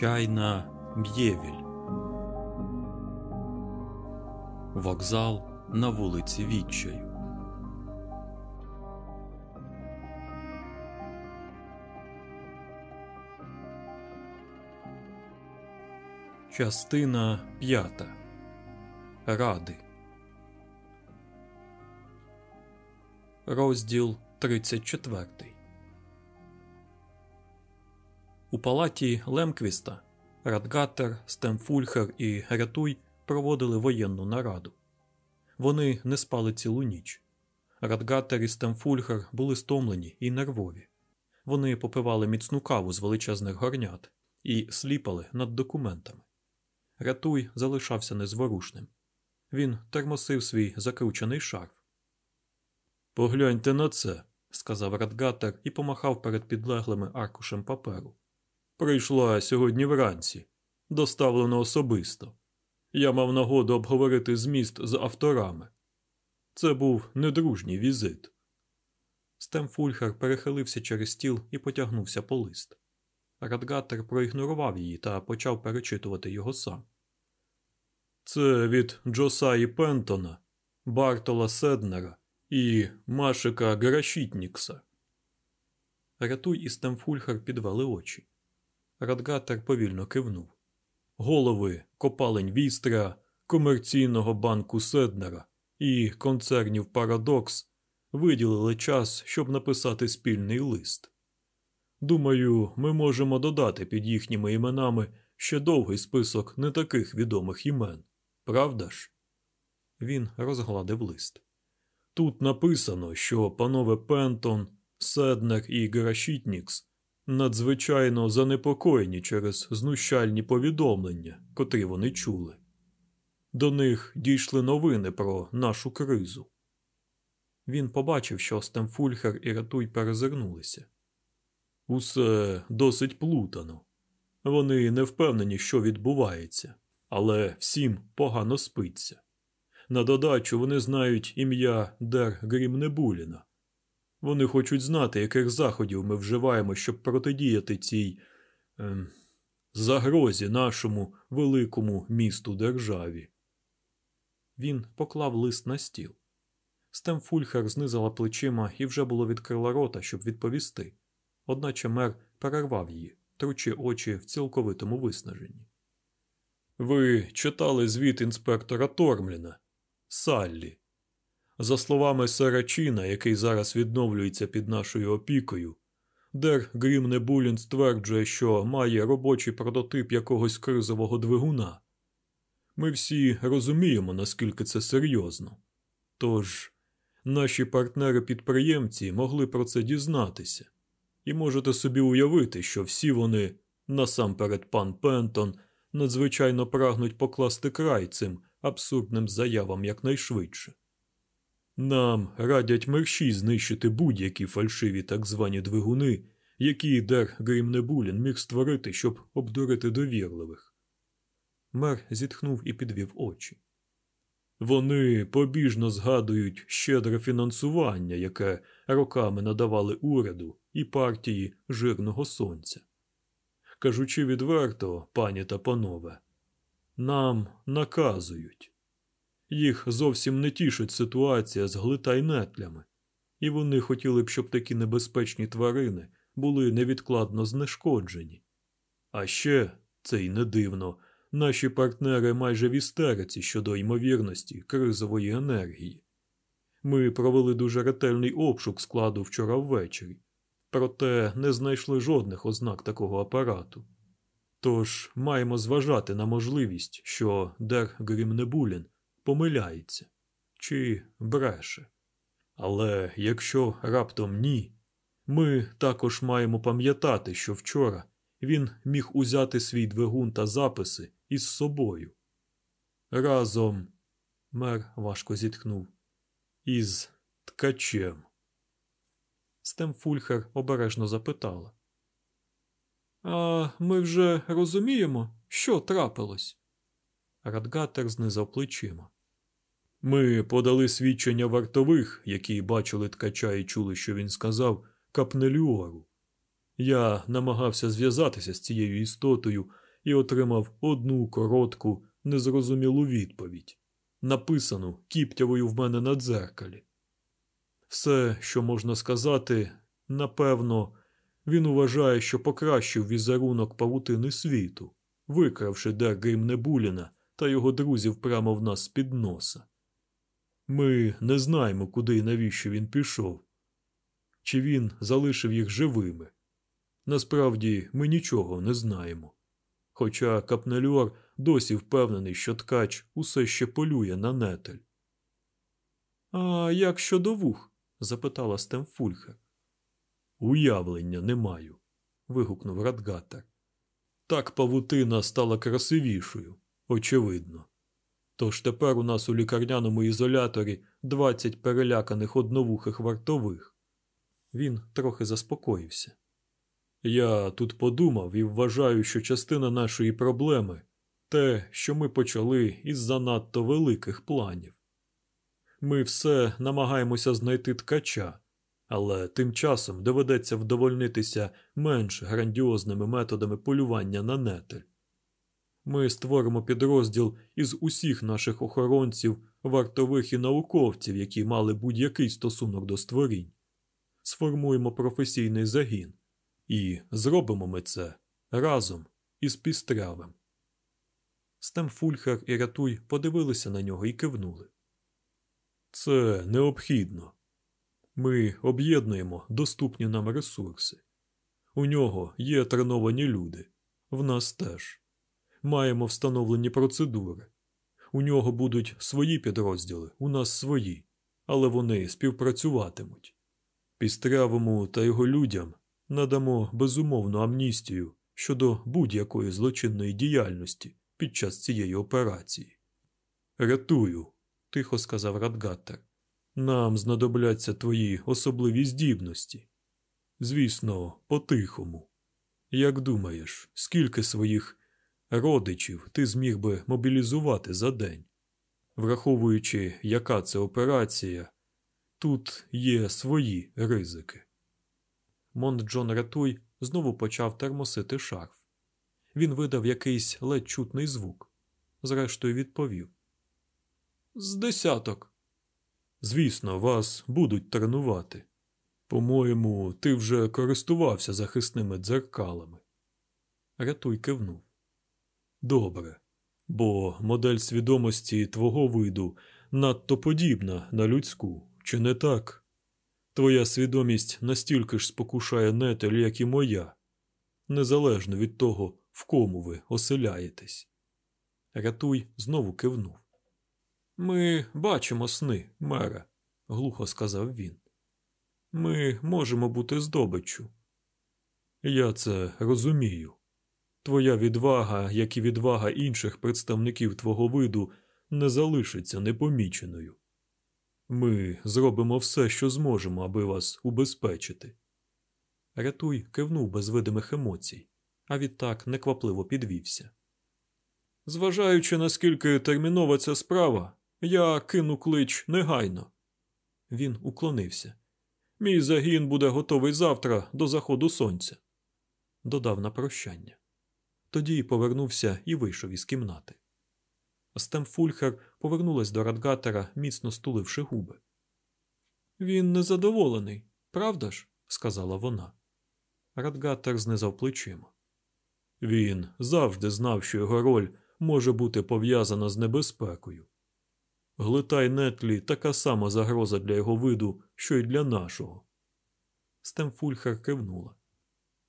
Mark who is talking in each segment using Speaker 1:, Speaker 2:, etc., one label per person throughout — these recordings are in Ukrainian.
Speaker 1: Чайна Б'євіль. Вокзал на вулиці Відчаю. Частина п'ята. Ради. Розділ 34. У палаті Лемквіста Радґаттер, Стемфульхер і Ратуй проводили воєнну нараду. Вони не спали цілу ніч. Радгаттер і Стемфульхер були стомлені і нервові. Вони попивали міцну каву з величезних горнят і сліпали над документами. Ратуй залишався незворушним. Він термосив свій закручений шарф. Погляньте на це, сказав Радгаттер і помахав перед підлеглими аркушем паперу. Прийшла сьогодні вранці, доставлено особисто. Я мав нагоду обговорити зміст з авторами. Це був недружній візит. Стемфульхер перехилився через стіл і потягнувся по лист. Радгаттер проігнорував її та почав перечитувати його сам. Це від Джосаї Пентона, Бартола Седнера і Машика Грашітнікса. Ратуй і Стемфульхер підвели очі. Радгаттер повільно кивнув. Голови копалень вістря, комерційного банку Седнера і концернів Парадокс виділили час, щоб написати спільний лист. Думаю, ми можемо додати під їхніми іменами ще довгий список не таких відомих імен, правда ж? Він розгладив лист. Тут написано, що панове Пентон, Седнер і Грашітнікс надзвичайно занепокоєні через знущальні повідомлення, котрі вони чули. До них дійшли новини про нашу кризу. Він побачив, що Стемфульхер і Ратуй перезирнулися. Усе досить плутано. Вони не впевнені, що відбувається, але всім погано спиться. На додачу вони знають ім'я Дер Грімнебуліна. Вони хочуть знати, яких заходів ми вживаємо, щоб протидіяти цій ем, загрозі нашому великому місту державі. Він поклав лист на стіл. Стемфульхер знизила плечима і вже було відкрила рота, щоб відповісти. Одначе мер перервав її, тручи очі в цілковитому виснаженні. Ви читали звіт інспектора Тормліна, Саллі. За словами сера Чіна, який зараз відновлюється під нашою опікою, Дер Грімнебулін стверджує, що має робочий прототип якогось кризового двигуна. Ми всі розуміємо, наскільки це серйозно. Тож наші партнери-підприємці могли про це дізнатися, і можете собі уявити, що всі вони, насамперед пан Пентон, надзвичайно прагнуть покласти край цим абсурдним заявам якнайшвидше. Нам радять мерщій знищити будь-які фальшиві так звані двигуни, які Дер Грімнебулін міг створити, щоб обдурити довірливих. Мер зітхнув і підвів очі. Вони побіжно згадують щедре фінансування, яке роками надавали уряду і партії жирного сонця. Кажучи відверто, пані та панове, нам наказують. Їх зовсім не тішить ситуація з глитайнетлями, і вони хотіли б, щоб такі небезпечні тварини були невідкладно знешкоджені. А ще, це й не дивно, наші партнери майже в істериці щодо ймовірності кризової енергії. Ми провели дуже ретельний обшук складу вчора ввечері, проте не знайшли жодних ознак такого апарату. Тож маємо зважати на можливість, що Дер Грімнебулін помиляється чи бреше. Але якщо раптом ні, ми також маємо пам'ятати, що вчора він міг узяти свій двигун та записи із собою. Разом, мер важко зітхнув, із ткачем. Стемфульхер обережно запитала. А ми вже розуміємо, що трапилось? Радгаттер знизав плечима. Ми подали свідчення вартових, які бачили ткача і чули, що він сказав, капнелюору. Я намагався зв'язатися з цією істотою і отримав одну коротку, незрозумілу відповідь, написану кіптявою в мене на дзеркалі. Все, що можна сказати, напевно, він вважає, що покращив візерунок павутини світу, викравши Дергейм Небуліна та його друзів прямо в нас з-під носа. Ми не знаємо, куди і навіщо він пішов, чи він залишив їх живими. Насправді ми нічого не знаємо. Хоча Капнелюар досі впевнений, що ткач усе ще полює на нетель. А як щодо вух? запитала Стемфульха. Уявлення не маю. вигукнув Радгатер. Так павутина стала красивішою, очевидно. Тож тепер у нас у лікарняному ізоляторі 20 переляканих одновухих вартових. Він трохи заспокоївся. Я тут подумав і вважаю, що частина нашої проблеми те, що ми почали із занадто великих планів. Ми все намагаємося знайти ткача, але тим часом доведеться вдовольнитися менш грандіозними методами полювання на нетель. Ми створимо підрозділ із усіх наших охоронців, вартових і науковців, які мали будь-який стосунок до створінь. Сформуємо професійний загін, і зробимо ми це разом із пістрявим. Стемфульхер і Рятуй подивилися на нього і кивнули. Це необхідно. Ми об'єднуємо доступні нам ресурси. У нього є треновані люди, в нас теж. Маємо встановлені процедури. У нього будуть свої підрозділи, у нас свої, але вони співпрацюватимуть. Пістрявому та його людям надамо безумовну амністію щодо будь-якої злочинної діяльності під час цієї операції. Рятую, тихо сказав Радгаттер. Нам знадобляться твої особливі здібності. Звісно, по-тихому. Як думаєш, скільки своїх родичів ти зміг би мобілізувати за день? Враховуючи, яка це операція, тут є свої ризики. Монт Джон Ратуй знову почав термосити шарф. Він видав якийсь ледь чутний звук. Зрештою, відповів: З десяток. Звісно, вас будуть тренувати. По-моєму, ти вже користувався захисними дзеркалами. Ратуй кивнув. Добре, бо модель свідомості твого виду надто подібна на людську, чи не так? Твоя свідомість настільки ж спокушає нетель, як і моя, незалежно від того, в кому ви оселяєтесь. Ратуй знову кивнув. Ми бачимо сни, мере, глухо сказав він. Ми можемо бути здобиччю. Я це розумію. Твоя відвага, як і відвага інших представників твого виду, не залишиться непоміченою. Ми зробимо все, що зможемо, аби вас убезпечити. Рятуй кивнув без видимих емоцій, а відтак неквапливо підвівся. Зважаючи, наскільки термінова ця справа, я кину клич негайно. Він уклонився. Мій загін буде готовий завтра до заходу сонця. Додав на прощання. Тоді повернувся і вийшов із кімнати. Стемфульхер повернулась до Радгатера, міцно стуливши губи. Він незадоволений, правда ж? сказала вона. Радгатер знизав плечима. Він завжди знав, що його роль може бути пов'язана з небезпекою. Глитай-нетлі така сама загроза для його виду, що й для нашого. Стемфульхер кивнула.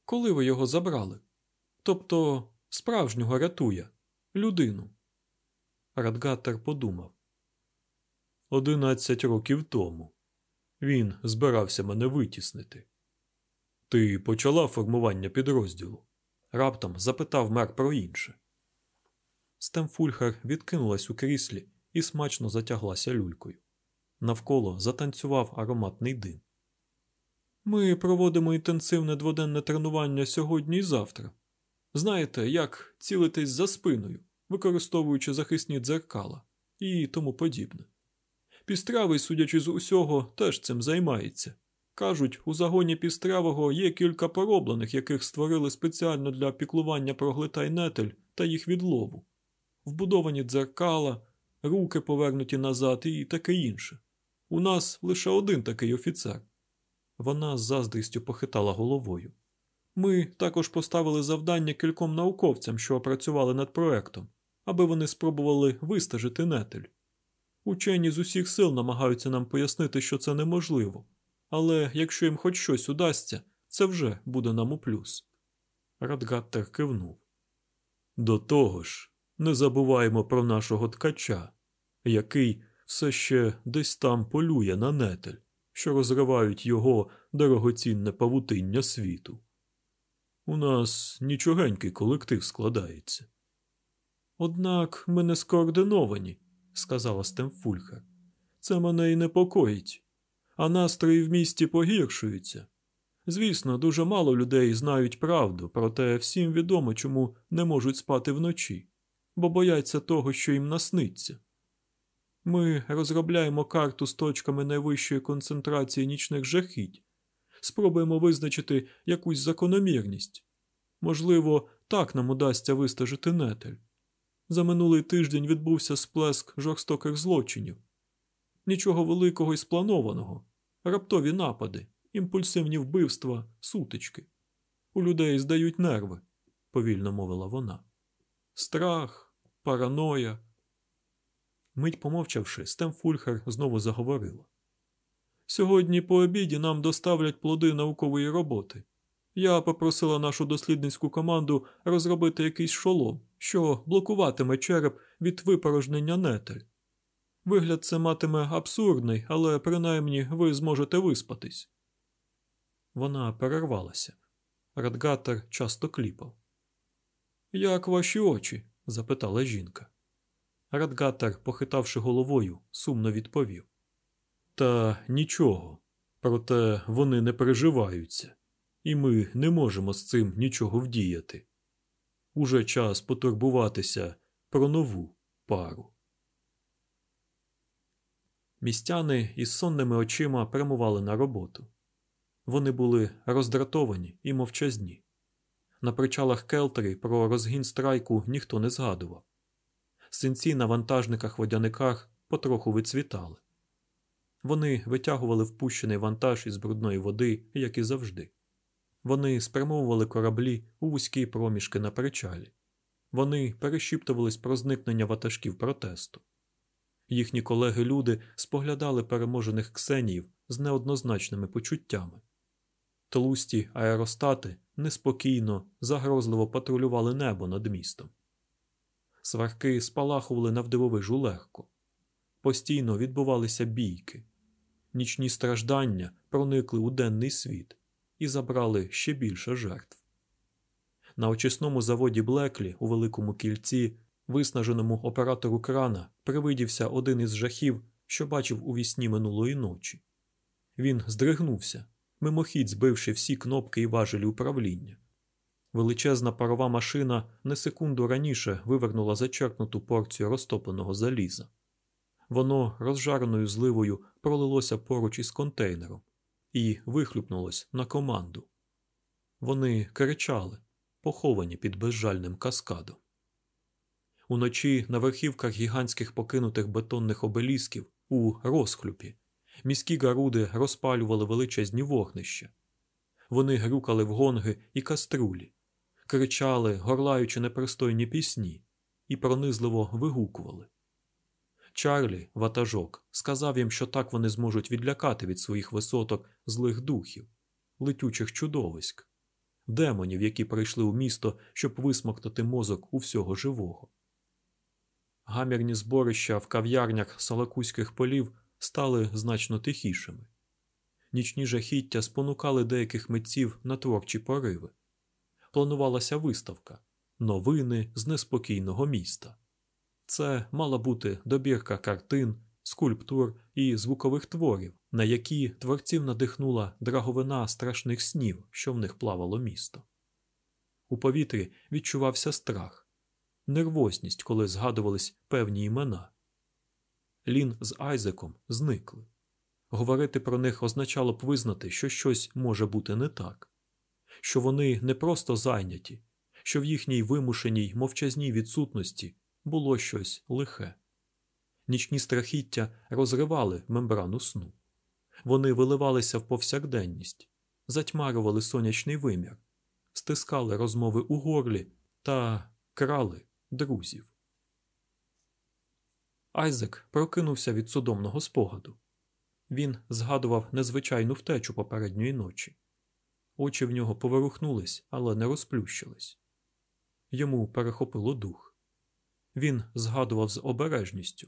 Speaker 1: Коли ви його забрали? Тобто справжнього Рятуя, людину. Радгатер подумав. Одинадцять років тому. Він збирався мене витіснити. Ти почала формування підрозділу? Раптом запитав мер про інше. Стемфульхер відкинулась у кріслі і смачно затяглася люлькою. Навколо затанцював ароматний дим. Ми проводимо інтенсивне дводенне тренування сьогодні і завтра. Знаєте, як цілитись за спиною, використовуючи захисні дзеркала і тому подібне. Пістравий, судячи з усього, теж цим займається. Кажуть, у загоні пістравого є кілька пороблених, яких створили спеціально для піклування про глитай нетель та їх відлову, вбудовані дзеркала, руки повернуті назад і таке інше. У нас лише один такий офіцер. Вона з заздрістю похитала головою. Ми також поставили завдання кільком науковцям, що працювали над проектом, аби вони спробували вистежити нетель. Учені з усіх сил намагаються нам пояснити, що це неможливо, але якщо їм хоч щось удасться, це вже буде нам у плюс. Радгаттер кивнув. До того ж, не забуваємо про нашого ткача, який все ще десь там полює на нетель, що розривають його дорогоцінне павутиння світу. У нас нічогенький колектив складається. Однак ми не скоординовані, сказала Стемфульхер. Це мене й непокоїть, а настрої в місті погіршуються. Звісно, дуже мало людей знають правду, проте всім відомо, чому не можуть спати вночі, бо бояться того, що їм насниться. Ми розробляємо карту з точками найвищої концентрації нічних жахіть, спробуємо визначити якусь закономірність. Можливо, так нам удасться вистежити нетель. За минулий тиждень відбувся сплеск жорстоких злочинів. Нічого великого і спланованого, раптові напади, імпульсивні вбивства, сутички. У людей здають нерви, повільно мовила вона. Страх, параноя. Мить помовчавши, Стемфульхер знову заговорила. Сьогодні по обіді нам доставлять плоди наукової роботи. Я попросила нашу дослідницьку команду розробити якийсь шолом, що блокуватиме череп від випорожнення нетель. Вигляд це матиме абсурдний, але принаймні ви зможете виспатись. Вона перервалася. Радгатер часто кліпав. Як ваші очі? запитала жінка. Радгатер, похитавши головою, сумно відповів. Та нічого, проте вони не переживаються, і ми не можемо з цим нічого вдіяти. Уже час потурбуватися про нову пару. Містяни із сонними очима прямували на роботу. Вони були роздратовані і мовчазні. На причалах Келтері про розгін страйку ніхто не згадував. Синці на вантажниках водяниках потроху вицвітали. Вони витягували впущений вантаж із брудної води, як і завжди. Вони спрямовували кораблі у вузькі проміжки на причалі. Вони перешіптувались про зникнення ватажків протесту. Їхні колеги-люди споглядали переможених ксеніїв з неоднозначними почуттями. Тлусті аеростати неспокійно, загрозливо патрулювали небо над містом. Сварки спалахували навдивовижу легко. Постійно відбувалися бійки. Нічні страждання проникли у денний світ і забрали ще більше жертв. На очисному заводі Блеклі у Великому кільці, виснаженому оператору крана, привидівся один із жахів, що бачив у вісні минулої ночі. Він здригнувся, мимохідь збивши всі кнопки і важелі управління. Величезна парова машина не секунду раніше вивернула зачерпнуту порцію розтопленого заліза. Воно розжареною зливою пролилося поруч із контейнером і вихлюпнулось на команду. Вони кричали, поховані під безжальним каскадом. Уночі на верхівках гігантських покинутих бетонних обелісків у розхлюпі міські гаруди розпалювали величезні вогнища. Вони грюкали в гонги і каструлі, кричали, горлаючи непристойні пісні, і пронизливо вигукували. Чарлі, ватажок, сказав їм, що так вони зможуть відлякати від своїх висоток злих духів, летючих чудовиськ, демонів, які прийшли у місто, щоб висмоктати мозок у всього живого. Гамірні зборища в кав'ярнях салакузьких полів стали значно тихішими. Нічні жахіття спонукали деяких митців на творчі пориви. Планувалася виставка новини з неспокійного міста. Це мала бути добірка картин, скульптур і звукових творів, на які творців надихнула драговина страшних снів, що в них плавало місто. У повітрі відчувався страх, нервозність, коли згадувались певні імена. Лін з Айзеком зникли. Говорити про них означало б визнати, що щось може бути не так, що вони не просто зайняті, що в їхній вимушеній мовчазній відсутності було щось лихе. Нічні страхіття розривали мембрану сну. Вони виливалися в повсякденність, затьмарювали сонячний вимір, стискали розмови у горлі та крали друзів. Айзек прокинувся від судомного спогаду. Він згадував незвичайну втечу попередньої ночі. Очі в нього поворухнулись, але не розплющились. Йому перехопило дух. Він згадував з обережністю.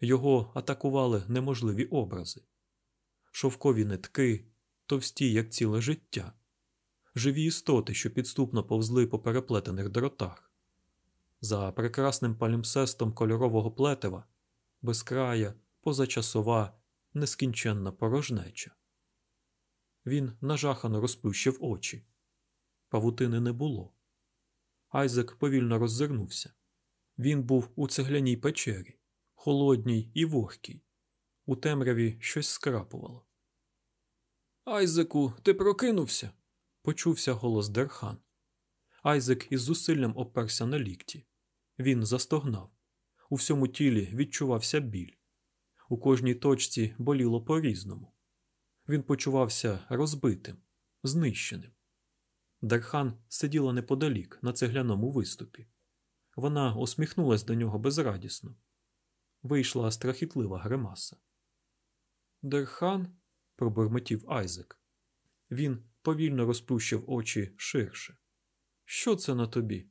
Speaker 1: Його атакували неможливі образи, шовкові нитки, товсті, як ціле життя, живі істоти, що підступно повзли по переплетених дротах. За прекрасним палімсестом кольорового плетева, безкрая, позачасова, нескінченна порожнеча. Він нажахано розплющив очі. Павутини не було. Айзек повільно роззирнувся. Він був у цегляній печері, холодній і вогкій. У темряві щось скрапувало. Айзеку, ти прокинувся? почувся голос Дерхан. Айзек із зусиллям оперся на лікті. Він застогнав. У всьому тілі відчувався біль. У кожній точці боліло по різному. Він почувався розбитим, знищеним. Дерхан сиділа неподалік на цегляному виступі. Вона усміхнулась до нього безрадісно. Вийшла страхітлива гримаса. Дерхан, пробурмотів Айзек. Він повільно розплющив очі ширше. Що це на тобі?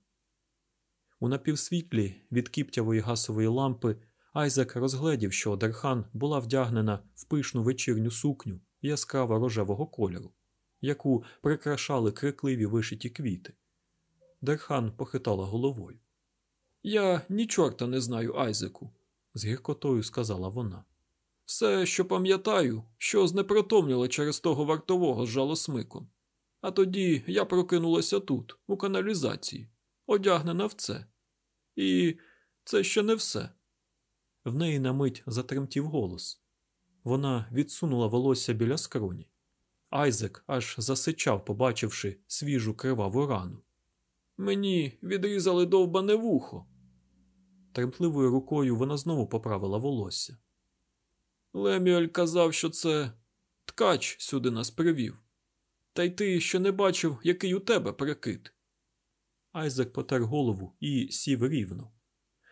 Speaker 1: У напівсвітлі від кіптявої гасової лампи Айзек розгледів, що Дерхан була вдягнена в пишну вечірню сукню яскраво рожевого кольору, яку прикрашали крикливі вишиті квіти. Дерхан похитала головою. Я ні чорта не знаю, Айзеку, з гіркотою сказала вона. Все, що пам'ятаю, що знепритомніла через того вартового з жалосмиком. А тоді я прокинулася тут, у каналізації, одягнена в це. І це ще не все. В неї на мить затремтів голос. Вона відсунула волосся біля скроні. Айзек аж засичав, побачивши свіжу криваву рану. Мені відрізали довбане вухо. Тремтливою рукою вона знову поправила волосся. Лемюель казав, що це ткач сюди нас привів. Та й ти ще не бачив, який у тебе прикид. Айзек потер голову і сів рівно.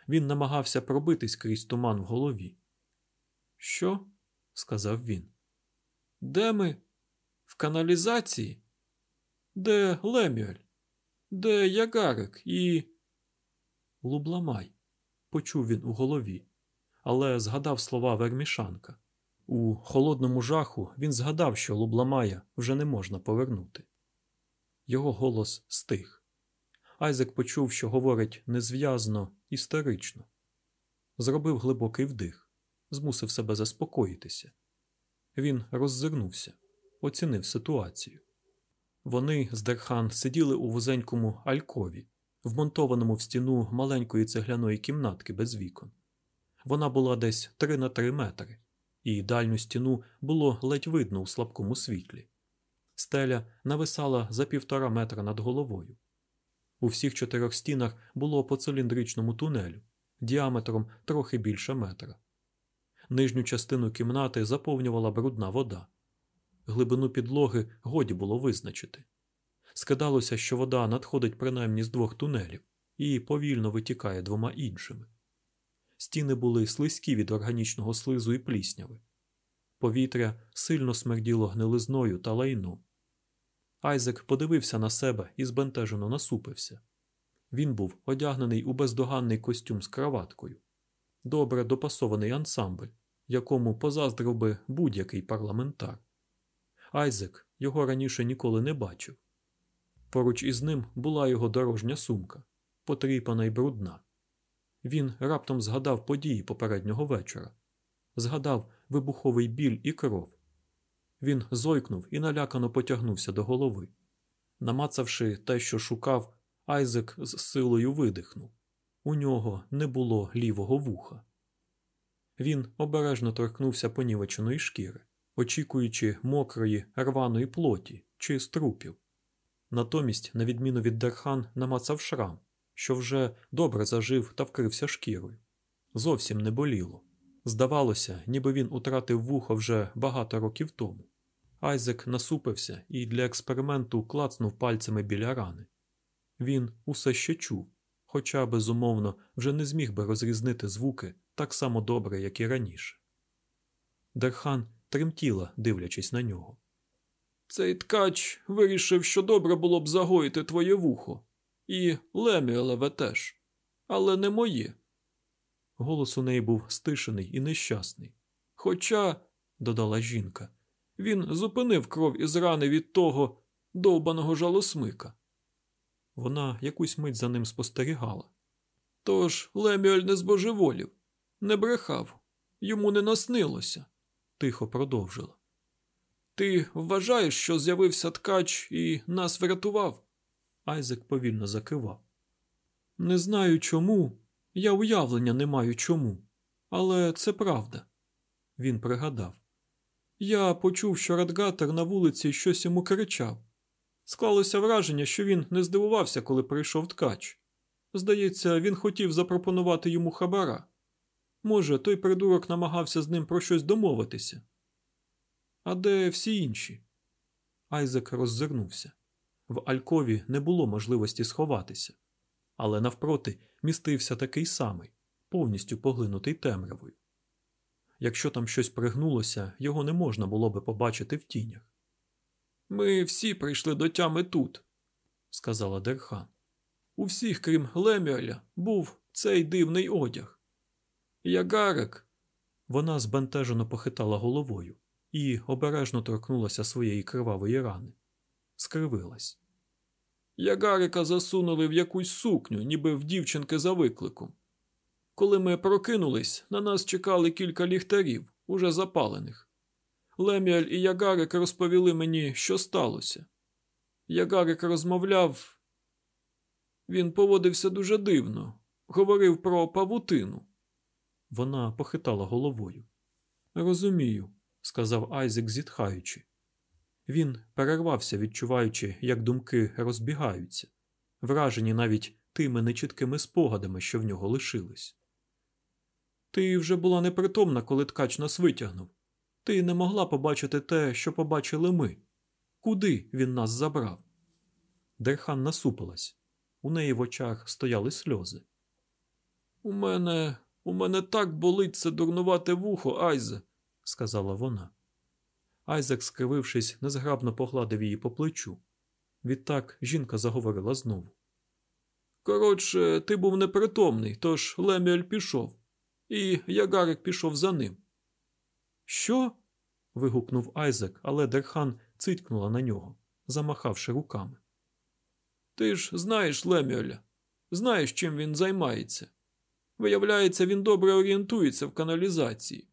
Speaker 1: Він намагався пробитись крізь туман в голові. Що? сказав він. Де ми? В каналізації? Де Лемюель? Де Ягарик і. Лубламай, почув він у голові, але згадав слова Вермішанка. У холодному жаху він згадав, що Лубламая вже не можна повернути. Його голос стих. Айзек почув, що говорить незв'язно, історично. Зробив глибокий вдих, змусив себе заспокоїтися. Він роззирнувся, оцінив ситуацію. Вони з Дерхан сиділи у вузенькому алькові, вмонтованому в стіну маленької цегляної кімнатки без вікон. Вона була десь три на три метри, і дальню стіну було ледь видно у слабкому світлі. Стеля нависала за півтора метра над головою. У всіх чотирьох стінах було по циліндричному тунелю, діаметром трохи більше метра. Нижню частину кімнати заповнювала брудна вода. Глибину підлоги годі було визначити. Скидалося, що вода надходить принаймні з двох тунелів і повільно витікає двома іншими. Стіни були слизькі від органічного слизу і плісняви. Повітря сильно смерділо гнилизною та лайном. Айзек подивився на себе і збентежено насупився. Він був одягнений у бездоганний костюм з краваткою, добре допасований ансамбль, якому позаздрив би будь-який парламентар. Айзек його раніше ніколи не бачив. Поруч із ним була його дорожня сумка, потріпана й брудна. Він раптом згадав події попереднього вечора, згадав вибуховий біль і кров. Він зойкнув і налякано потягнувся до голови. Намацавши те, що шукав, Айзек з силою видихнув. У нього не було лівого вуха. Він обережно торкнувся понівеченої шкіри, очікуючи мокрої, рваної плоті чи струпів. Натомість, на відміну від Дерхан, намацав шрам, що вже добре зажив та вкрився шкірою. Зовсім не боліло. Здавалося, ніби він утратив вухо вже багато років тому. Айзек насупився і для експерименту клацнув пальцями біля рани. Він усе ще чув, хоча, безумовно, вже не зміг би розрізнити звуки так само добре, як і раніше. Дерхан тремтіла, дивлячись на нього. Цей ткач вирішив, що добре було б загоїти твоє вухо, і Лемюелеве теж, але не моє. Голос у неї був стишений і нещасний. Хоча, додала жінка, він зупинив кров із рани від того довбаного жалосмика. Вона якусь мить за ним спостерігала. Тож Лемюель не збожеволів, не брехав, йому не наснилося, тихо продовжила. Ти вважаєш, що з'явився ткач і нас врятував? Айзек повільно закивав. Не знаю чому, я уявлення не маю чому, але це правда. Він пригадав. Я почув, що Радгатер на вулиці щось йому кричав. Склалося враження, що він не здивувався, коли прийшов ткач. Здається, він хотів запропонувати йому хабара. Може, той придурок намагався з ним про щось домовитися. А де всі інші? Айзек роззирнувся. В Алькові не було можливості сховатися, але навпроти містився такий самий, повністю поглинутий темрявою. Якщо там щось пригнулося, його не можна було би побачити в тінях. Ми всі прийшли до тями тут, сказала Дерхан. У всіх, крім Лемюеля, був цей дивний одяг. Ягарик. Вона збентежено похитала головою і обережно торкнулася своєї кривавої рани. Скривилась. Ягарика засунули в якусь сукню, ніби в дівчинки за викликом. Коли ми прокинулись, на нас чекали кілька ліхтарів, уже запалених. Леміаль і Ягарик розповіли мені, що сталося. Ягарик розмовляв. Він поводився дуже дивно, говорив про павутину. Вона похитала головою. Розумію, сказав Айзек, зітхаючи. Він перервався, відчуваючи, як думки розбігаються, вражені навіть тими нечіткими спогадами, що в нього лишились. Ти вже була непритомна, коли ткач нас витягнув. Ти не могла побачити те, що побачили ми. Куди він нас забрав? Дерхан насупилась. У неї в очах стояли сльози. У мене у мене так болить це дурнувате вухо, Айзе, сказала вона. Айзек, скривившись, незграбно погладив її по плечу. Відтак жінка заговорила знову. Коротше, ти був непритомний, тож Лемюель пішов, і Ягарик пішов за ним. Що? вигукнув Айзек, але Дерхан цитькнула на нього, замахавши руками. Ти ж знаєш Леміоля, знаєш, чим він займається. Виявляється, він добре орієнтується в каналізації.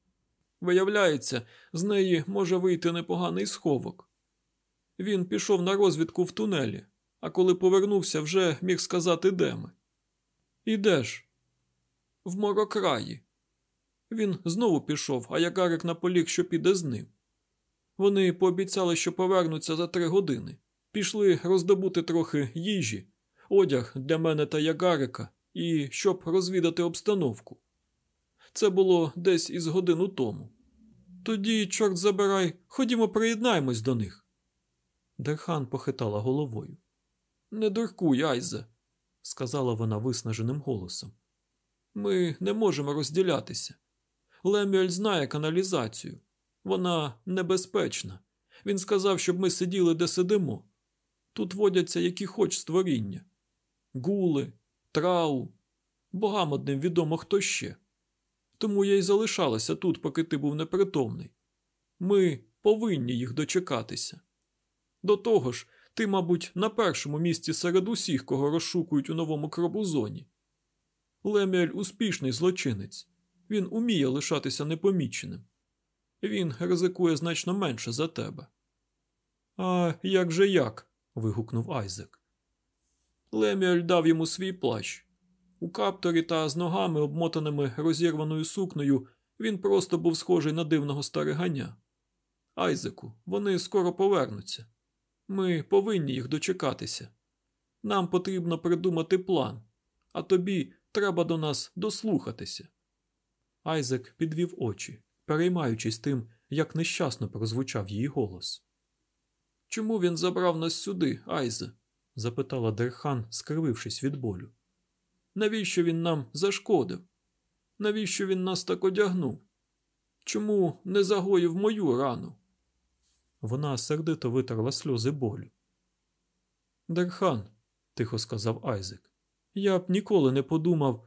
Speaker 1: Виявляється, з неї може вийти непоганий сховок. Він пішов на розвідку в тунелі, а коли повернувся, вже міг сказати, де ми. Ідеш? В морокраї. Він знову пішов, а Ягарик наполіг, що піде з ним. Вони пообіцяли, що повернуться за три години. Пішли роздобути трохи їжі, одяг для мене та Ягарика, і щоб розвідати обстановку. Це було десь із годину тому. Тоді, чорт забирай, ходімо, приєднаємось до них. Дерхан похитала головою. Не дуркуй, Айзе, сказала вона виснаженим голосом. Ми не можемо розділятися. Лемюель знає каналізацію. Вона небезпечна. Він сказав, щоб ми сиділи, де сидимо. Тут водяться які хоч створіння. Гули, трау, богам одним відомо хто ще. Тому я й залишалася тут, поки ти був непритомний. Ми повинні їх дочекатися. До того ж, ти, мабуть, на першому місці серед усіх, кого розшукують у новому кробузоні. Леміель успішний злочинець. Він уміє лишатися непоміченим. Він ризикує значно менше за тебе. А як же як? вигукнув Айзек. Леміель дав йому свій плащ. У капторі та з ногами, обмотаними розірваною сукнею, він просто був схожий на дивного стариганя. Айзеку, вони скоро повернуться.
Speaker 2: Ми повинні їх дочекатися. Нам потрібно придумати план, а тобі треба до нас дослухатися.
Speaker 1: Айзек підвів очі, переймаючись тим, як нещасно прозвучав її голос.
Speaker 2: Чому він забрав нас сюди, Айзе?
Speaker 1: запитала Дерхан, скривившись від болю.
Speaker 2: Навіщо він нам зашкодив? Навіщо він нас так одягнув? Чому не загоїв мою рану?
Speaker 1: Вона сердито витерла сльози болю. Дерхан, тихо сказав Айзек, я б ніколи не подумав.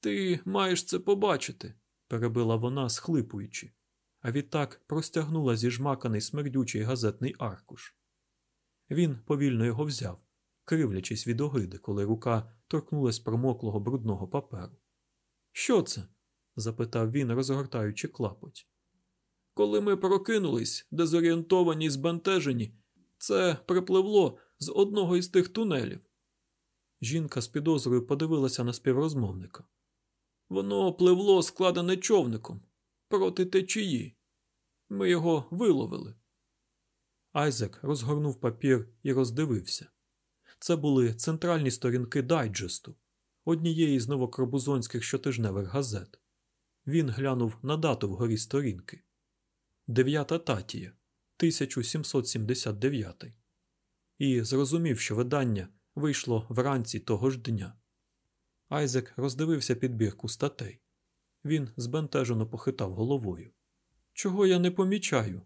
Speaker 2: Ти маєш це побачити,
Speaker 1: перебила вона, схлипуючи, а відтак простягнула зіжмаканий смердючий газетний аркуш. Він повільно його взяв, кривлячись від огиди, коли рука торкнулась промоклого брудного паперу. Що це? запитав він, розгортаючи клапоть.
Speaker 2: Коли ми прокинулись, дезорієнтовані й збентежені, це припливло з одного із тих тунелів.
Speaker 1: Жінка з підозрою подивилася на співрозмовника.
Speaker 2: Воно пливло складене човником проти течії. Ми його виловили.
Speaker 1: Айзек розгорнув папір і роздивився. Це були центральні сторінки дайджесту, однієї з новокробузонських щотижневих газет. Він глянув на дату вгорі сторінки. Дев'яте татія, 1779. І зрозумів, що видання вийшло вранці того ж дня. Айзек роздивився підбірку статей. Він збентежено похитав головою. Чого я не помічаю?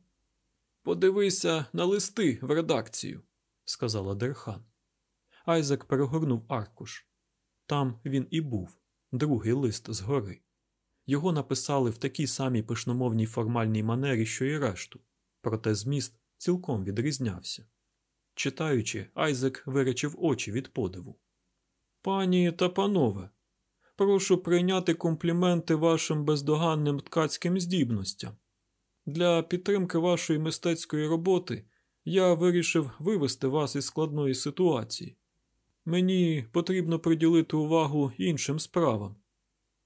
Speaker 2: Подивися на листи в редакцію,
Speaker 1: сказала Дерхан. Айзек перегорнув аркуш. Там він і був, другий лист згори. Його написали в такій самій пишномовній формальній манері, що і решту, проте зміст цілком відрізнявся. Читаючи, Айзек виречив очі від подиву. Пані та панове, прошу прийняти компліменти вашим бездоганним ткацьким здібностям. Для підтримки вашої мистецької роботи я вирішив вивести вас із складної ситуації. Мені потрібно приділити увагу іншим справам,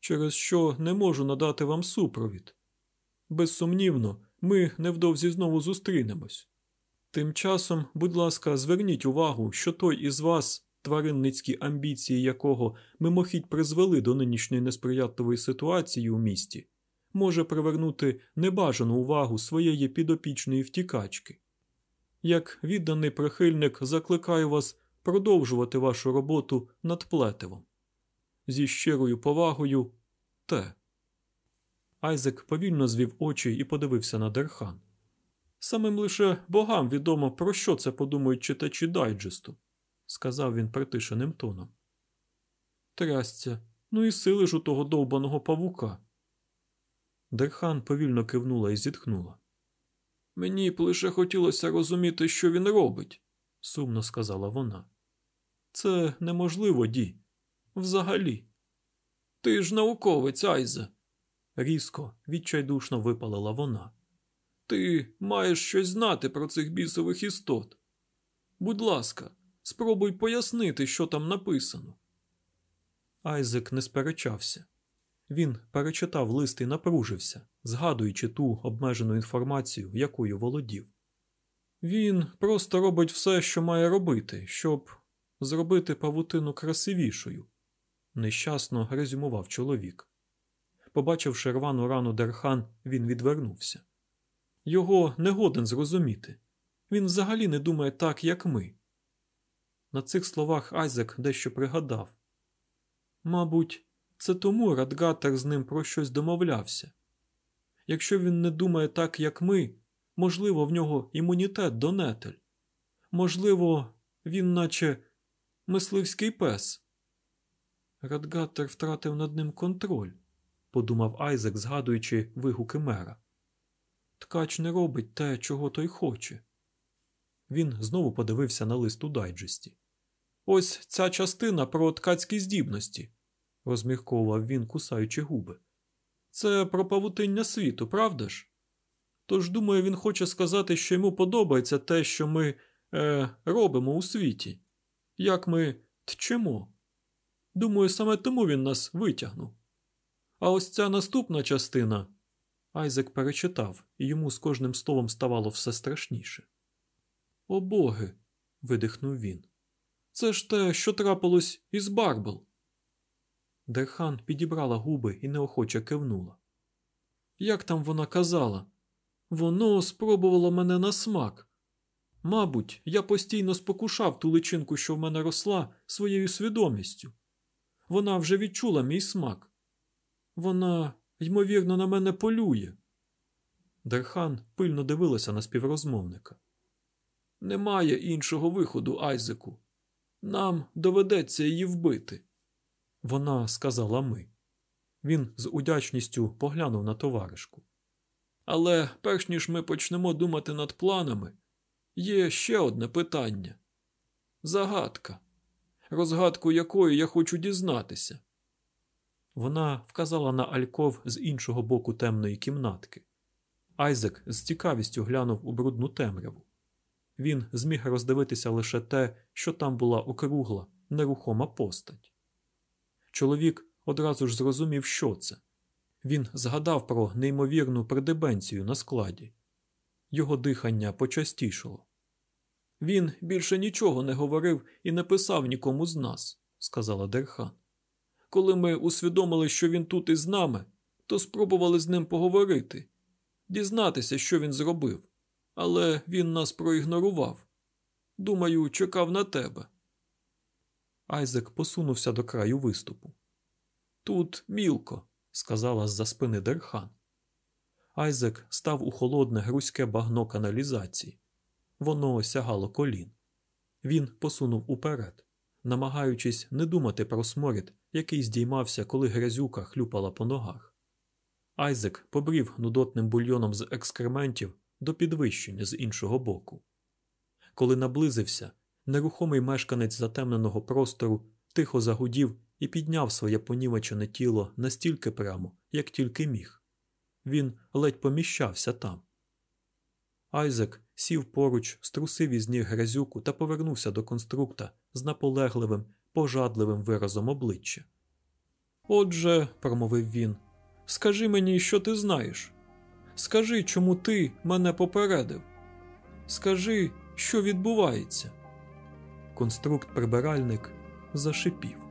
Speaker 1: через що не можу надати вам супровід. Безсумнівно, ми невдовзі знову зустрінемось. Тим часом, будь ласка, зверніть увагу, що той із вас, тваринницькі амбіції якого мимохідь призвели до нинішньої несприятливої ситуації у місті, може привернути небажану увагу своєї підопічної втікачки. Як відданий прихильник закликаю вас продовжувати вашу роботу над плетивом. Зі щирою повагою Т. Айзек повільно звів очі і подивився на Дерхан. Самим лише богам відомо, про що це подумають читачі дайджесту, сказав він притишеним тоном. Трясця, ну і сили ж у того довбаного павука. Дерхан повільно кивнула і зітхнула.
Speaker 2: Мені б лише хотілося розуміти, що він робить,
Speaker 1: сумно сказала вона. Це неможливо, Ді. Взагалі.
Speaker 2: Ти ж науковець, Айзе.
Speaker 1: Різко, відчайдушно випалила вона.
Speaker 2: Ти маєш щось знати про цих бісових істот. Будь ласка, спробуй пояснити, що там написано.
Speaker 1: Айзек не сперечався. Він перечитав лист і напружився, згадуючи ту обмежену інформацію, якою володів. Він просто робить все, що має робити, щоб зробити павутину красивішою, нещасно резюмував чоловік. Побачивши рвану рану Дерхан, він відвернувся. Його не годен зрозуміти. Він взагалі не думає так, як ми. На цих словах Айзек дещо пригадав. Мабуть, це тому Радгатер з ним про щось домовлявся. Якщо він не думає так, як ми, можливо, в нього імунітет до нетель. Можливо, він, наче мисливський пес. Радгатер втратив над ним контроль, подумав Айзек, згадуючи вигуки мера. Ткач не робить те, чого той хоче. Він знову подивився на лист у дайджесті. Ось ця частина про ткацькі здібності, розмірковував він, кусаючи губи. Це про павутиння світу, правда ж? Тож, думаю, він хоче сказати, що йому подобається те, що ми е, робимо у світі, як ми тчемо. Думаю, саме тому він нас витягнув. А ось ця наступна частина. Айзек перечитав, і йому з кожним словом ставало все страшніше.
Speaker 2: О боги. видихнув він. Це ж те, що трапилось із Барбел.
Speaker 1: Дерхан підібрала губи і неохоче кивнула.
Speaker 2: Як там вона казала? Воно спробувало мене на смак. Мабуть, я постійно спокушав ту личинку, що в мене росла, своєю свідомістю. Вона вже відчула мій смак. Вона, ймовірно, на мене полює.
Speaker 1: Дерхан пильно дивилася на співрозмовника.
Speaker 2: Немає іншого виходу, Айзеку. Нам доведеться її вбити.
Speaker 1: Вона сказала ми. Він з удячністю поглянув на товаришку.
Speaker 2: Але перш ніж ми почнемо думати над планами, є ще одне питання загадка, розгадку якої я хочу дізнатися.
Speaker 1: Вона вказала на альков з іншого боку темної кімнатки. Айзек з цікавістю глянув у брудну темряву. Він зміг роздивитися лише те, що там була округла, нерухома постать. Чоловік одразу ж зрозумів, що це. Він згадав про неймовірну придебенцію на складі. Його дихання почастішало.
Speaker 2: Він більше нічого не говорив і не писав нікому з нас, сказала Дерхан. Коли ми усвідомили, що він тут із нами, то спробували з ним поговорити, дізнатися, що він зробив, але він нас проігнорував. Думаю, чекав на тебе.
Speaker 1: Айзек посунувся до краю виступу.
Speaker 2: Тут мілко,
Speaker 1: сказала з-за спини Дерхан. Айзек став у холодне грузьке багно каналізації. Воно сягало колін. Він посунув уперед, намагаючись не думати про сморід, який здіймався, коли грязюка хлюпала по ногах. Айзек побрів нудотним бульйоном з екскрементів до підвищення з іншого боку. Коли наблизився, нерухомий мешканець затемненого простору тихо загудів і підняв своє понівечене тіло настільки прямо, як тільки міг. Він ледь поміщався там. Айзек сів поруч, струсив із ніг грязюку та повернувся до конструкта з наполегливим, пожадливим виразом обличчя.
Speaker 2: Отже, промовив він, скажи мені, що ти знаєш. Скажи, чому ти мене попередив. Скажи, що відбувається.
Speaker 1: Конструкт-прибиральник зашипів.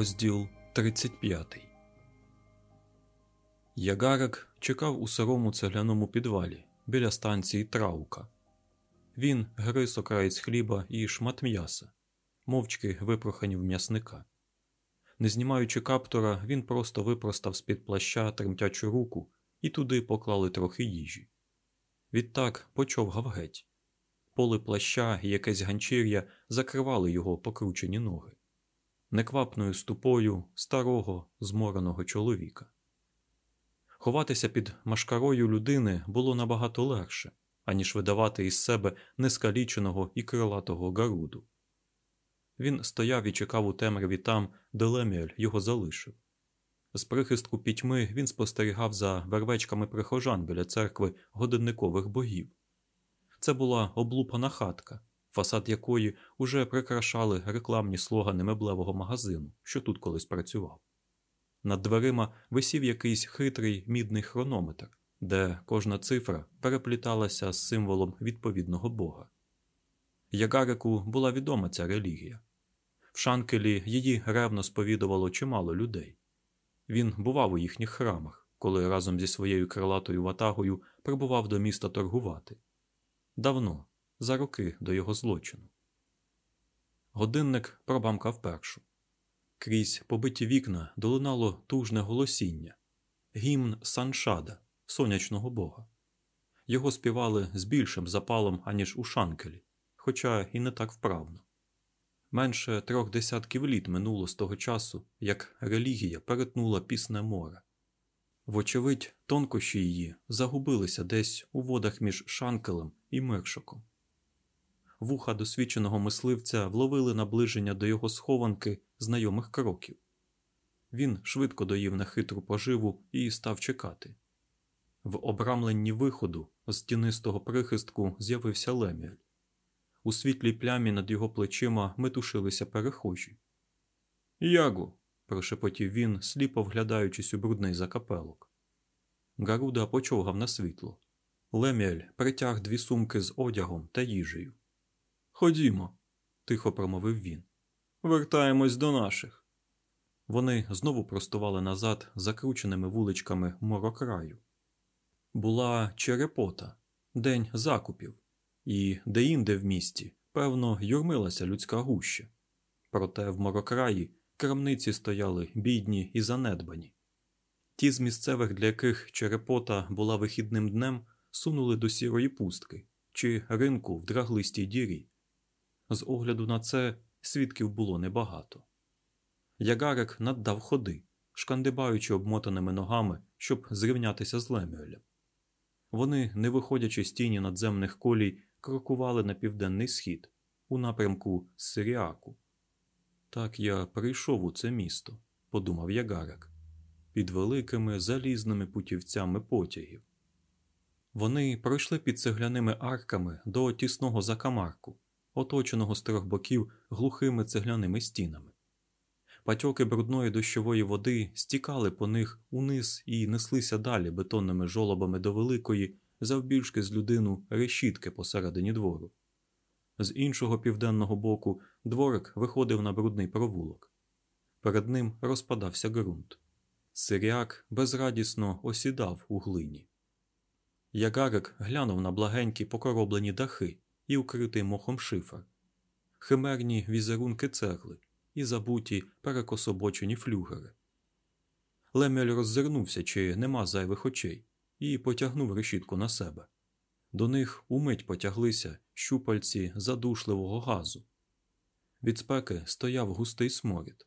Speaker 1: Розділ 35 Ягарик чекав у сирому цегляному підвалі біля станції Траука. Він гриз окраєць хліба і шмат м'яса, мовчки випроханів м'ясника. Не знімаючи каптора, він просто випростав з-під плаща тремтячу руку і туди поклали трохи їжі. Відтак почовгав геть. Поле плаща і якесь ганчір'я закривали його покручені ноги неквапною ступою старого змореного чоловіка. Ховатися під машкарою людини було набагато легше, аніж видавати із себе нескаліченого і крилатого гаруду. Він стояв і чекав у темряві там, де Леміель його залишив. З прихистку пітьми він спостерігав за вервечками прихожан біля церкви годинникових богів. Це була облупана хатка, фасад якої уже прикрашали рекламні слогани меблевого магазину, що тут колись працював. Над дверима висів якийсь хитрий мідний хронометр, де кожна цифра перепліталася з символом відповідного бога. Ягарику була відома ця релігія. В Шанкелі її ревно сповідувало чимало людей. Він бував у їхніх храмах, коли разом зі своєю крилатою ватагою прибував до міста торгувати. Давно, за роки до його злочину. Годинник пробамкав першу. Крізь побиті вікна долинало тужне голосіння, гімн Саншада, сонячного бога. Його співали з більшим запалом, аніж у Шанкелі, хоча і не так вправно. Менше трьох десятків літ минуло з того часу, як релігія перетнула пісне море. Вочевидь, тонкощі її загубилися десь у водах між Шанкелем і Миршоком вуха досвідченого мисливця вловили наближення до його схованки знайомих кроків. Він швидко доїв на хитру поживу і став чекати. В обрамленні виходу з тінистого прихистку з'явився леміль. У світлій плямі над його плечима метушилися перехожі. Ягу. прошепотів він, сліпо вглядаючись у брудний закапелок. Гаруда почовгав на світло. Леміель притяг дві сумки з одягом та їжею. Ходімо, тихо промовив він. Вертаємось до наших. Вони знову простували назад закрученими вуличками морокраю. Була черепота, день закупів, і деінде в місті, певно, юрмилася людська гуща. Проте в морокраї крамниці стояли бідні і занедбані. Ті з місцевих, для яких черепота була вихідним днем, сунули до сірої пустки чи ринку в драглистій дірі. З огляду на це свідків було небагато. Ягарик наддав ходи, шкандибаючи обмотаними ногами, щоб зрівнятися з Лемюелем. Вони, не виходячи з тіні надземних колій, крокували на південний схід у напрямку Сиріаку. Так я прийшов у це місто, подумав Ягарик, під великими залізними путівцями потягів. Вони пройшли під цегляними арками до тісного закамарку, оточеного з трьох боків глухими цегляними стінами. Патьоки брудної дощової води стікали по них униз і неслися далі бетонними жолобами до великої, завбільшки з людину решітки посередині двору. З іншого південного боку дворик виходив на брудний провулок. Перед ним розпадався ґрунт. Сиріак безрадісно осідав у глині. Ягарик глянув на благенькі покороблені дахи і укритий мохом шифер, химерні візерунки цегли і забуті перекособочені флюгери. Лемель роззирнувся, чи нема зайвих очей, і потягнув решітку на себе. До них умить потяглися щупальці задушливого газу. Від спеки стояв густий сморід.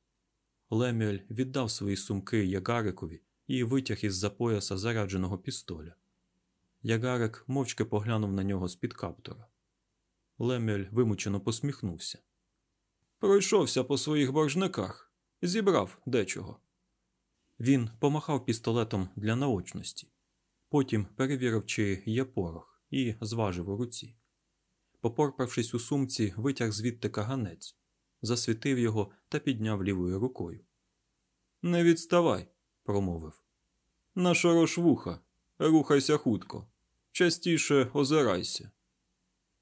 Speaker 1: Лемюель віддав свої сумки Ягарикові і витяг із за пояса зарядженого пістоля. Ягарик мовчки поглянув на нього з-під каптора. Лемюель вимучено посміхнувся. Пройшовся по своїх боржниках, зібрав дечого. Він помахав пістолетом для наочності, потім перевірив, чи є порох, і зважив у руці. Попорпавшись у сумці, витяг звідти каганець, засвітив його та підняв лівою рукою. Не відставай, промовив. На шорош вуха, рухайся хутко, частіше озирайся.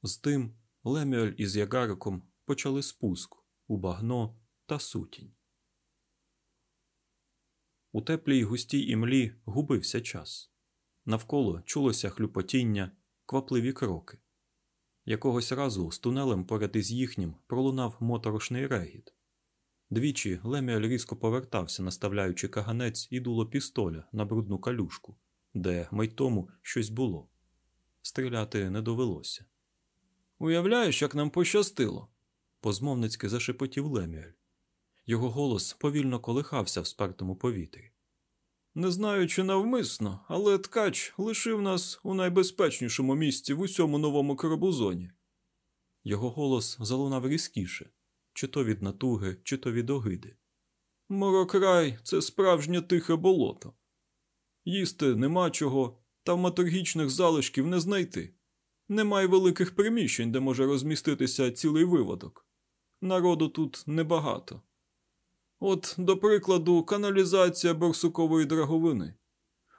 Speaker 1: З тим Лемюель із Ягариком почали спуск у багно та сутінь. У теплій густій імлі губився час. Навколо чулося хлюпотіння, квапливі кроки. Якогось разу з тунелем поряд із їхнім пролунав моторошний регіт. Двічі Леміаль різко повертався, наставляючи каганець і дуло пістоля на брудну калюшку, де майтому щось було. Стріляти не довелося. Уявляєш, як нам пощастило, позмовницьки зашепотів Леміаль. Його голос повільно колихався в спертому повітрі. Не знаю, чи навмисно, але ткач лишив нас у найбезпечнішому місці в усьому новому карабузоні. Його голос залунав різкіше чи то від натуги, чи то від огиди. Морокрай це справжнє тихе болото. Їсти нема чого, та в залишків не знайти. Немає великих приміщень, де може розміститися цілий виводок. Народу тут небагато. От, до прикладу, каналізація борсукової драговини.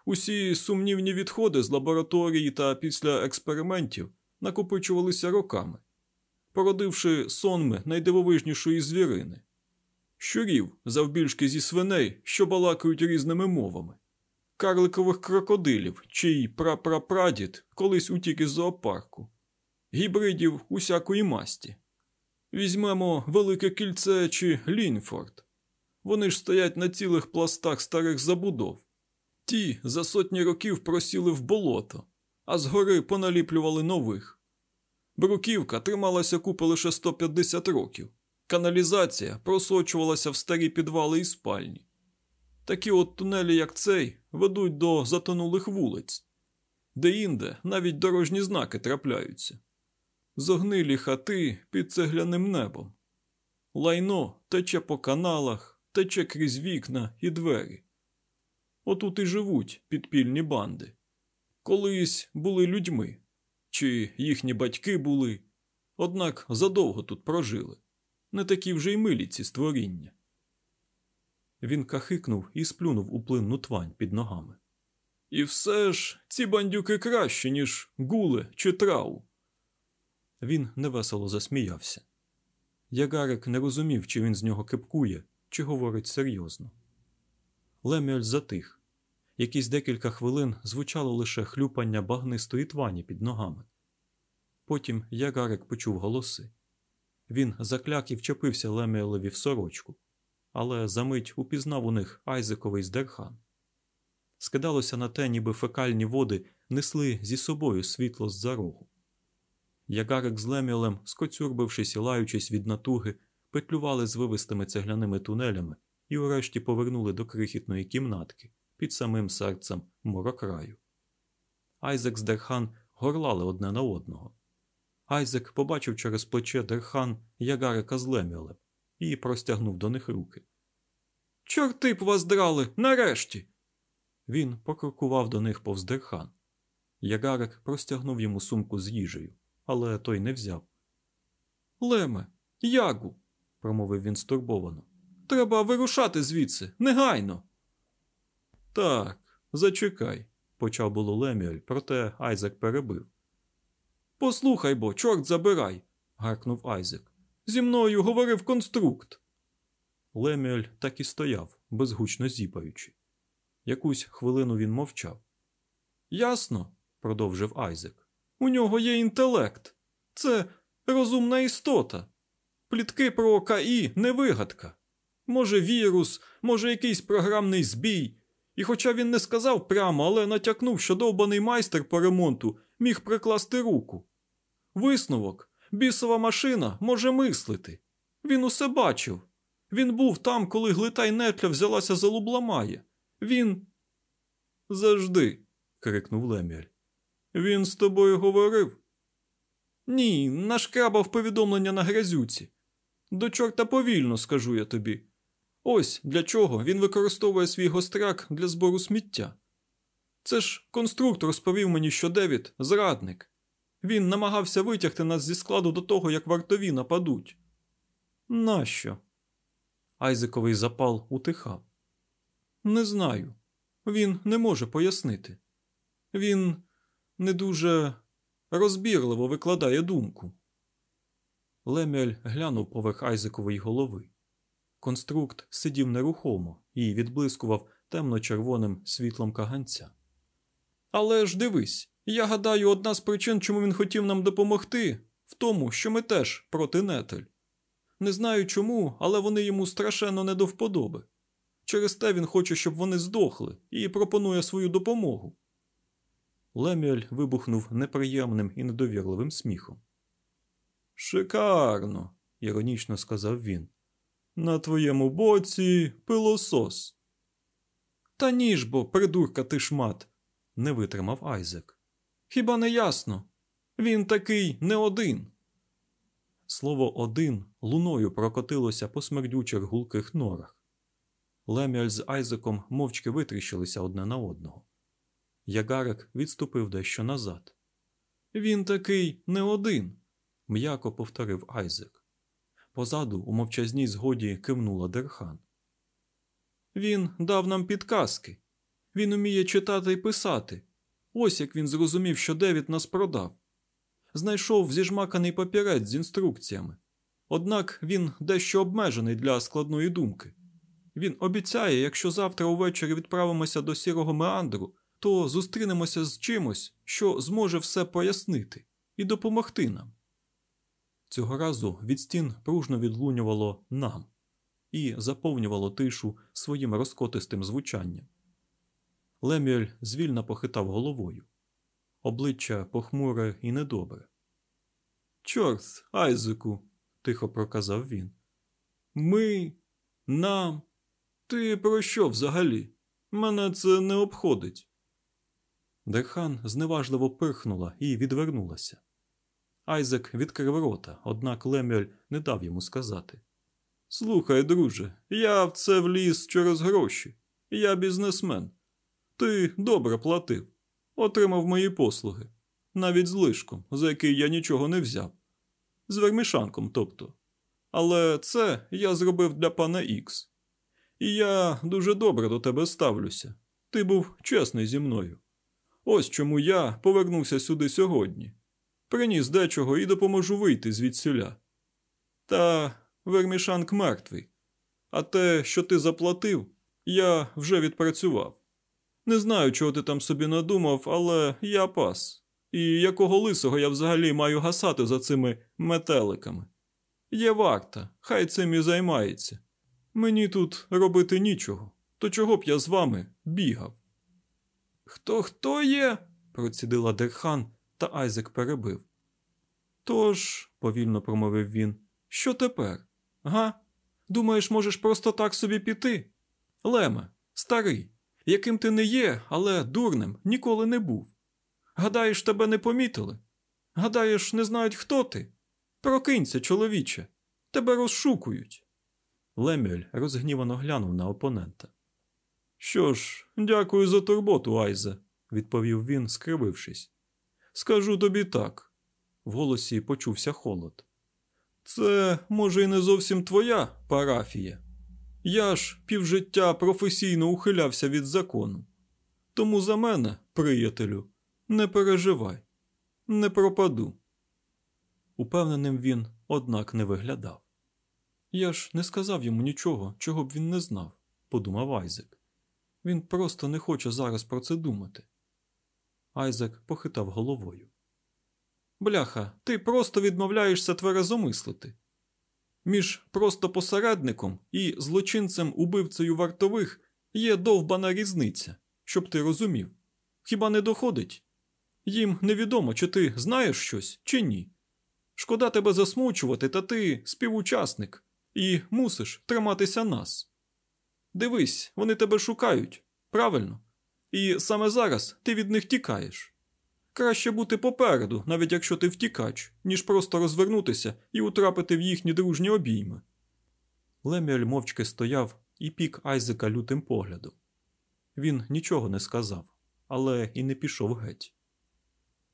Speaker 1: Усі сумнівні відходи з лабораторії та після експериментів накопичувалися роками, породивши сонми найдивовижнішої звірини, щурів завбільшки зі свиней, що балакають різними мовами, карликових крокодилів, чий прапрапрадід колись утік із зоопарку, гібридів усякої масті. Візьмемо Велике Кільце чи Лінфорд. Вони ж стоять на цілих пластах старих забудов. Ті за сотні років просіли в болото, а згори поналіплювали нових. Бруківка трималася купи лише 150 років. Каналізація просочувалася в старі підвали і спальні. Такі от тунелі, як цей, ведуть до затонулих вулиць, де інде навіть дорожні знаки трапляються зогнилі хати під цегляним небом. Лайно тече по каналах, тече крізь вікна і двері. Отут і живуть підпільні банди.
Speaker 2: колись були людьми, чи їхні батьки були, однак задовго тут прожили. Не такі вже й милі ці створіння.
Speaker 1: Він кахикнув і сплюнув у плинну твань під ногами.
Speaker 2: І все ж ці бандюки краще, ніж гуле чи трау.
Speaker 1: Він невесело засміявся. Ягарик не розумів, чи він з нього кипкує, чи говорить серйозно. Лемюель затих. Якісь декілька хвилин звучало лише хлюпання багнистої твані під ногами. Потім Ягарик почув голоси. Він закляк і вчепився Лемюелеві в сорочку, але за мить упізнав у них Айзекові з Дерхан. Скидалося на те, ніби фекальні води несли зі собою світло з-за рогу. Ягарик з Лемюелем, скоцюрбившись і лаючись від натуги, петлювали звивистими цегляними тунелями і урешті повернули до крихітної кімнатки під самим серцем морокраю. Айзек з Дерхан горлали одне на одного. Айзек побачив через плече Дерхан Ягарика з Лемюелем і простягнув до них руки.
Speaker 2: Чорти б вас драли, нарешті.
Speaker 1: Він покрокував до них повз Дерхан. Ягарик простягнув йому сумку з їжею, але той не взяв.
Speaker 2: Леме, Ягу, промовив він стурбовано. Треба вирушати звідси, негайно.
Speaker 1: Так, зачекай, почав було Лемюель, проте Айзек перебив.
Speaker 2: Послухай бо, чорт забирай, гаркнув Айзек. Зі мною говорив конструкт.
Speaker 1: Лемюель так і стояв, безгучно зіпаючи. Якусь хвилину він мовчав.
Speaker 2: Ясно, продовжив Айзек. У нього є інтелект. Це розумна істота. Плітки про КІ не вигадка. Може, вірус, може, якийсь програмний збій. І хоча він не сказав прямо, але натякнув, що довбаний майстер по ремонту міг прикласти руку. Висновок бісова машина може мислити. Він усе бачив. Він був там, коли глитай нетля взялася за лубламає. Він. Завжди. крикнув Лемюель. Він з тобою говорив? Ні, нашкрабав повідомлення на грязюці. До чорта повільно, скажу я тобі. Ось для чого він використовує свій гострак для збору сміття. Це ж конструктор розповів мені, що Девід зрадник. Він намагався витягти нас зі складу до того, як вартові нападуть. Нащо?
Speaker 1: Айзековий запал утихав.
Speaker 2: Не знаю. Він не може пояснити. Він не дуже розбірливо викладає думку.
Speaker 1: Лемюель глянув поверх Айзекової голови. Конструкт сидів нерухомо і відблискував темно-червоним світлом каганця.
Speaker 2: Але ж дивись, я гадаю, одна з причин, чому він хотів нам допомогти, в тому, що ми теж проти нетель. Не знаю чому, але вони йому страшенно не до вподоби. Через те він хоче, щоб вони здохли, і пропонує свою допомогу.
Speaker 1: Лемюель вибухнув неприємним і недовірливим сміхом.
Speaker 2: Шикарно, іронічно сказав він. На твоєму боці пилосос. Та ніж бо, придурка ти шмат, не витримав Айзек. Хіба не ясно? Він такий не один.
Speaker 1: Слово один луною прокотилося по смердючих гулких норах. Лемюель з Айзеком мовчки витріщилися одне на одного. Ягарик відступив дещо назад.
Speaker 2: Він такий не один,
Speaker 1: м'яко повторив Айзек. Позаду у мовчазній згоді кивнула Дерхан.
Speaker 2: Він дав нам підказки. Він уміє читати і писати. Ось як він зрозумів, що Девід нас продав. Знайшов зіжмаканий папірець з інструкціями. Однак він дещо обмежений для складної думки. Він обіцяє, якщо завтра увечері відправимося до сірого меандру, то зустрінемося з чимось, що зможе все пояснити і допомогти нам.
Speaker 1: Цього разу від стін пружно відлунювало нам і заповнювало тишу своїм розкотистим звучанням. Лемюель звільно похитав головою. Обличчя похмуре і недобре.
Speaker 2: Чорт, Айзеку, тихо проказав він. Ми, нам. Ти про що взагалі? Мене це не обходить.
Speaker 1: Дерхан зневажливо пирхнула і відвернулася. Айзек відкрив рота, однак Лемюель не дав йому сказати.
Speaker 2: Слухай, друже, я в це вліз через гроші. Я бізнесмен. Ти добре платив. отримав мої послуги, навіть з лишком, за який я нічого не взяв. З вермішанком, тобто. Але це я зробив для пана Ікс. І я дуже добре до тебе ставлюся. Ти був чесний зі мною. Ось чому я повернувся сюди сьогодні. Приніс дечого і допоможу вийти звідсіля. Та Вермішанк мертвий. А те, що ти заплатив, я вже відпрацював. Не знаю, чого ти там собі надумав, але я пас. І якого лисого я взагалі маю гасати за цими метеликами. Є варта, хай цим і займається. Мені тут робити нічого, то чого б я з вами бігав? Хто хто є? процідила Дерхан, та Айзек перебив. Тож, повільно промовив він, що тепер? Га? Думаєш, можеш просто так собі піти? Леме, старий, яким ти не є, але дурним ніколи не був. Гадаєш, тебе не помітили? Гадаєш, не знають, хто ти? Прокинься, чоловіче, тебе розшукують. Лемюель розгнівано глянув на опонента. Що ж, дякую за турботу, Айзе, відповів він, скривившись. Скажу тобі так. В голосі почувся холод. Це, може, і не зовсім твоя парафія. Я ж півжиття професійно ухилявся від закону. Тому за мене, приятелю, не переживай, не пропаду. Упевненим він, однак, не виглядав. Я ж не сказав йому нічого, чого б він не знав, подумав Айзек. Він просто не хоче зараз про це думати. Айзек похитав головою. Бляха, ти просто відмовляєшся тверезо мислити. Між просто посередником і злочинцем убивцею вартових є довбана різниця, щоб ти розумів. Хіба не доходить? Їм невідомо, чи ти знаєш щось, чи ні. Шкода тебе засмучувати, та ти співучасник, і мусиш триматися нас. Дивись, вони тебе шукають, правильно? І саме зараз ти від них тікаєш. Краще бути попереду, навіть якщо ти втікач, ніж просто розвернутися і утрапити в їхні дружні обійми. Лемюель мовчки стояв і пік Айзека лютим поглядом. Він нічого не сказав, але і не пішов геть.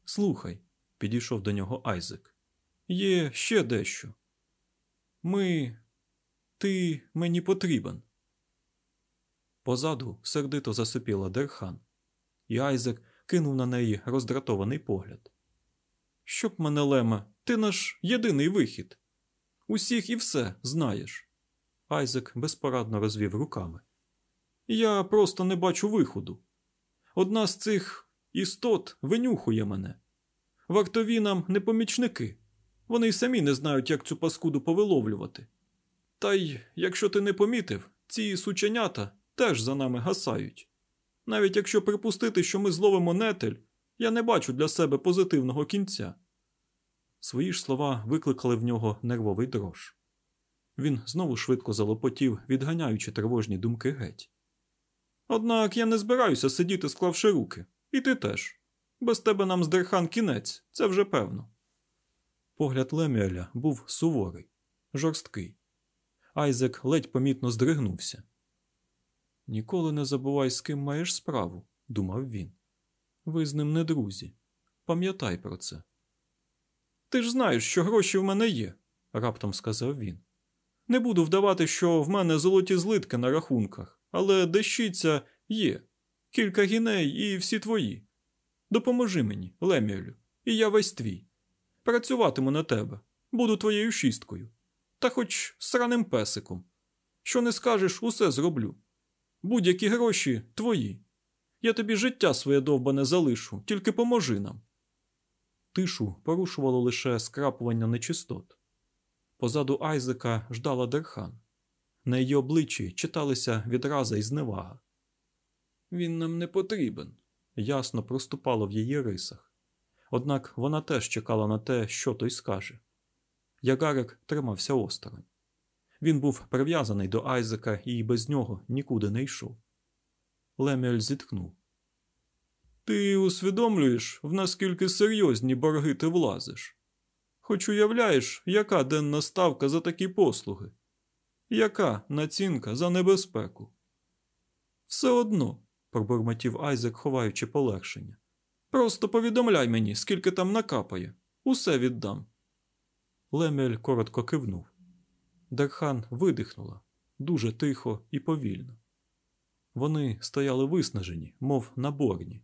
Speaker 2: Слухай, підійшов до нього Айзек. Є ще дещо. Ми. Ти мені потрібен. Позаду сердито засипіла Дерхан, і Айзек кинув на неї роздратований погляд. Щоб мене, Леме, ти наш єдиний вихід. Усіх і все знаєш. Айзек безпорадно розвів руками. Я просто не бачу виходу. Одна з цих істот винюхує мене. Вартові нам не помічники. Вони й самі не знають, як цю паскуду повиловлювати. Та й, якщо ти не помітив, ці сученята теж за нами гасають. Навіть якщо припустити, що ми зловимо нетель, я не бачу для себе позитивного кінця. Свої ж слова викликали в нього нервовий дрож. Він знову швидко залопотів, відганяючи тривожні думки геть. Однак я не збираюся сидіти, склавши руки, і ти теж. Без тебе нам здерхан кінець, це вже певно. Погляд Лемюеля був суворий, жорсткий. Айзек ледь помітно здригнувся. Ніколи не забувай, з ким маєш справу, думав він. Ви з ним не друзі. Пам'ятай про це. Ти ж знаєш, що гроші в мене є, раптом сказав він. Не буду вдавати, що в мене золоті злитки на рахунках, але дещиця є, кілька гіней і всі твої. Допоможи мені, Лемюелю, і я весь твій. Працюватиму на тебе, буду твоєю шісткою. Та хоч сраним песиком. Що не скажеш, усе зроблю. Будь-які гроші твої. Я тобі життя своє довбане залишу, тільки поможи нам. Тишу порушувало лише скрапування нечистот. Позаду Айзека ждала Дерхан. На її обличчі читалися відраза і зневага. Він нам не потрібен, ясно проступало в її рисах. Однак вона теж чекала на те, що той скаже. Ягарик тримався осторонь. Він був прив'язаний до Айзека і без нього нікуди не йшов. Лемюель зітхнув. Ти усвідомлюєш, в наскільки серйозні борги ти влазиш. Хоч уявляєш, яка денна ставка за такі послуги? Яка націнка за небезпеку? Все одно, пробурмотів Айзек, ховаючи полегшення. Просто повідомляй мені, скільки там накапає. Усе віддам.
Speaker 1: Лемюель коротко кивнув. Дерхан видихнула дуже тихо і повільно. Вони стояли виснажені, мов наборні.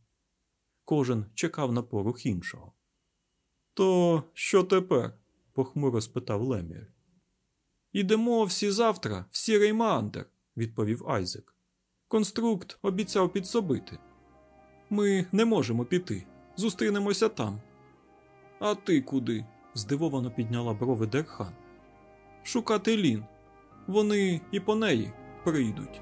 Speaker 1: Кожен чекав на порух іншого.
Speaker 2: То що тепер?
Speaker 1: похмуро спитав Лемюель.
Speaker 2: Ідемо всі завтра, в Сірий Меандр, відповів Айзек. Конструкт обіцяв підсобити. Ми не можемо піти. Зустрінемося там. А ти куди? здивовано підняла брови Дерхан. Шукати Лін. Вони і по неї прийдуть.